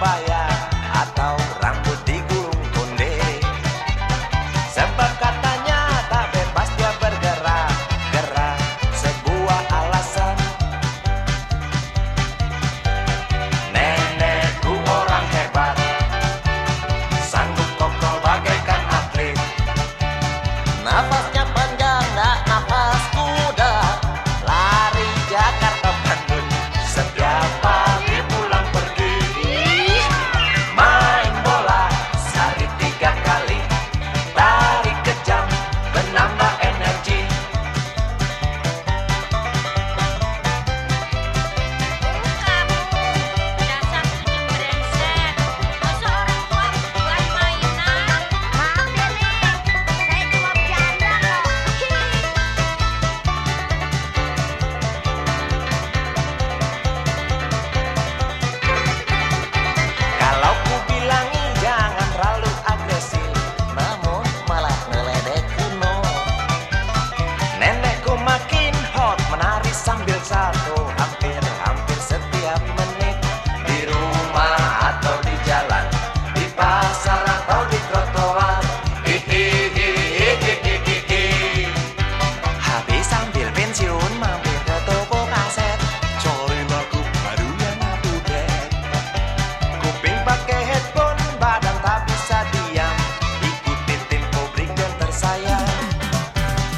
Bye.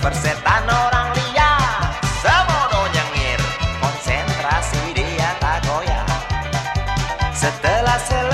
Persetan orang liar Semono nyengir. Konsentrasi dia tak goyah. Setelah selesai